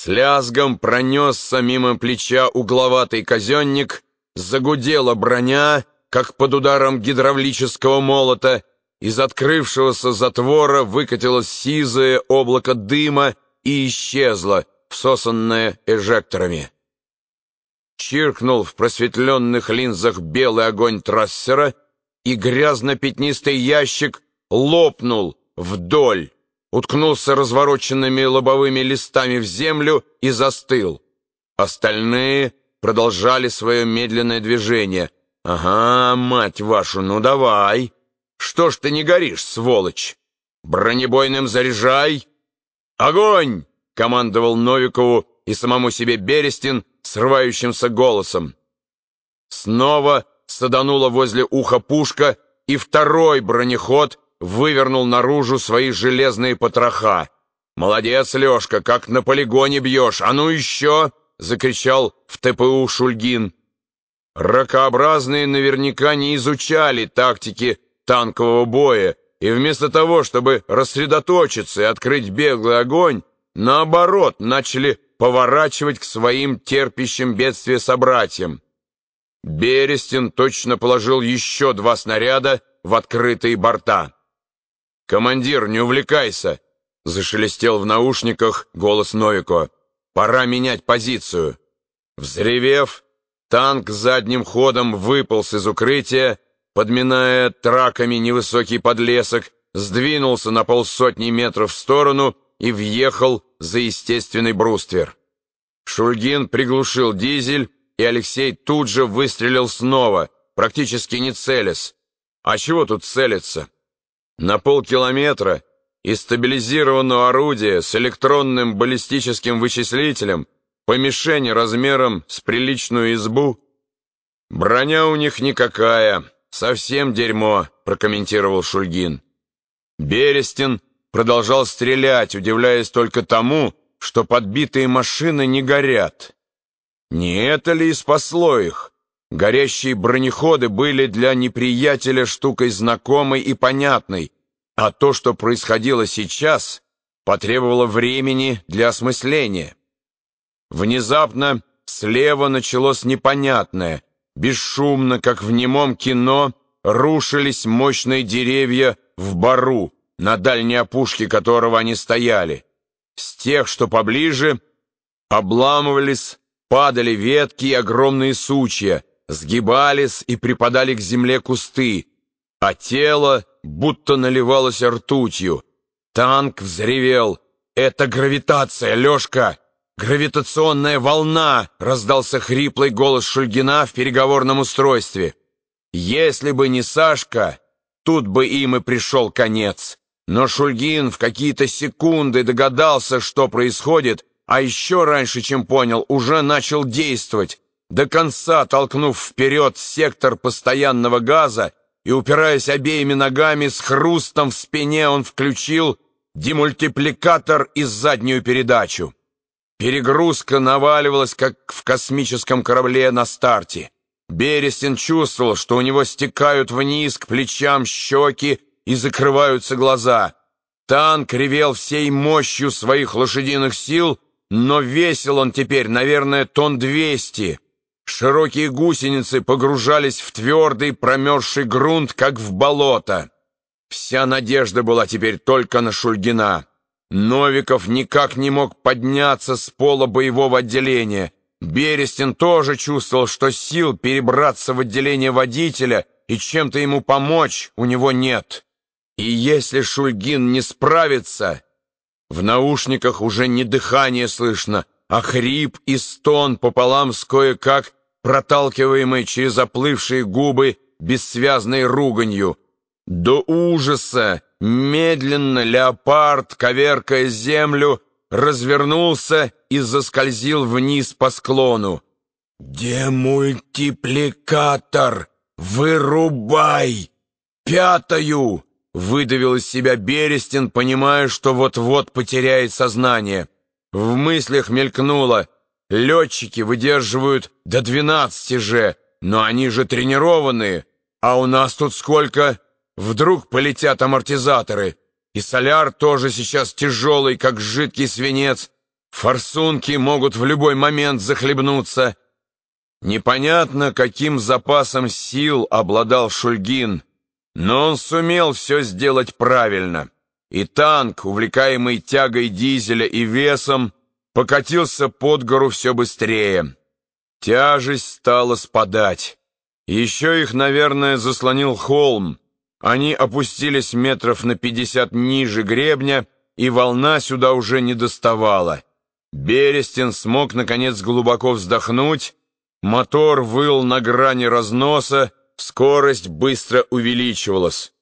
С лязгом пронесся мимо плеча угловатый казенник, загудела броня, как под ударом гидравлического молота, из открывшегося затвора выкатилось сизое облако дыма и исчезло, всосанное эжекторами. Чиркнул в просветленных линзах белый огонь трассера, и грязно-пятнистый ящик лопнул вдоль, уткнулся развороченными лобовыми листами в землю и застыл. Остальные продолжали свое медленное движение. «Ага, мать вашу, ну давай! Что ж ты не горишь, сволочь? Бронебойным заряжай!» «Огонь!» — командовал Новикову и самому себе Берестин срывающимся голосом. Снова саданула возле уха пушка, и второй бронеход вывернул наружу свои железные потроха. «Молодец, Лешка, как на полигоне бьешь! А ну еще!» — закричал в ТПУ Шульгин. Ракообразные наверняка не изучали тактики танкового боя, и вместо того, чтобы рассредоточиться и открыть беглый огонь, наоборот, начали поворачивать к своим терпящим бедствия собратьям. Берестин точно положил еще два снаряда в открытые борта. «Командир, не увлекайся!» — зашелестел в наушниках голос Новико. «Пора менять позицию». Взревев, танк задним ходом выполз из укрытия, подминая траками невысокий подлесок, сдвинулся на полсотни метров в сторону и въехал за естественный бруствер. Шульгин приглушил дизель, и Алексей тут же выстрелил снова, практически не целясь. А чего тут целиться? На полкилометра из стабилизированного орудия с электронным баллистическим вычислителем по мишени размером с приличную избу. «Броня у них никакая, совсем дерьмо», — прокомментировал Шульгин. Берестин продолжал стрелять, удивляясь только тому, что подбитые машины не горят. Не это ли и спасло их? Горящие бронеходы были для неприятеля штукой знакомой и понятной, а то, что происходило сейчас, потребовало времени для осмысления. Внезапно слева началось непонятное, бесшумно, как в немом кино, рушились мощные деревья в бару, на дальней опушке которого они стояли. С тех, что поближе, обламывались, падали ветки и огромные сучья, сгибались и припадали к земле кусты, а тело будто наливалось ртутью. Танк взревел. «Это гравитация, Лешка! Гравитационная волна!» — раздался хриплый голос Шульгина в переговорном устройстве. «Если бы не Сашка, тут бы им и пришел конец». Но Шульгин в какие-то секунды догадался, что происходит, а еще раньше, чем понял, уже начал действовать, до конца толкнув вперед сектор постоянного газа и, упираясь обеими ногами, с хрустом в спине он включил демультипликатор и заднюю передачу. Перегрузка наваливалась, как в космическом корабле на старте. Берестин чувствовал, что у него стекают вниз к плечам щеки и закрываются глаза. Танк ревел всей мощью своих лошадиных сил, но весил он теперь, наверное, тонн двести. Широкие гусеницы погружались в твердый промерзший грунт, как в болото. Вся надежда была теперь только на Шульгина. Новиков никак не мог подняться с пола боевого отделения. Берестин тоже чувствовал, что сил перебраться в отделение водителя и чем-то ему помочь у него нет. И если Шульгин не справится, в наушниках уже не дыхание слышно, а хрип и стон пополам с кое-как проталкиваемой через оплывшие губы бессвязной руганью. До ужаса медленно леопард, коверкая землю, развернулся и заскользил вниз по склону. «Демультипликатор! Вырубай! Пятую!» Выдавил из себя Берестин, понимая, что вот-вот потеряет сознание. В мыслях мелькнуло. Летчики выдерживают до двенадцати же, но они же тренированные. А у нас тут сколько? Вдруг полетят амортизаторы. И соляр тоже сейчас тяжелый, как жидкий свинец. Форсунки могут в любой момент захлебнуться. Непонятно, каким запасом сил обладал Шульгин, но он сумел все сделать правильно. И танк, увлекаемый тягой дизеля и весом, покатился под гору все быстрее. Тяжесть стала спадать. Еще их, наверное, заслонил холм. Они опустились метров на пятьдесят ниже гребня, и волна сюда уже не доставала. Берестин смог, наконец, глубоко вздохнуть, мотор выл на грани разноса, скорость быстро увеличивалась.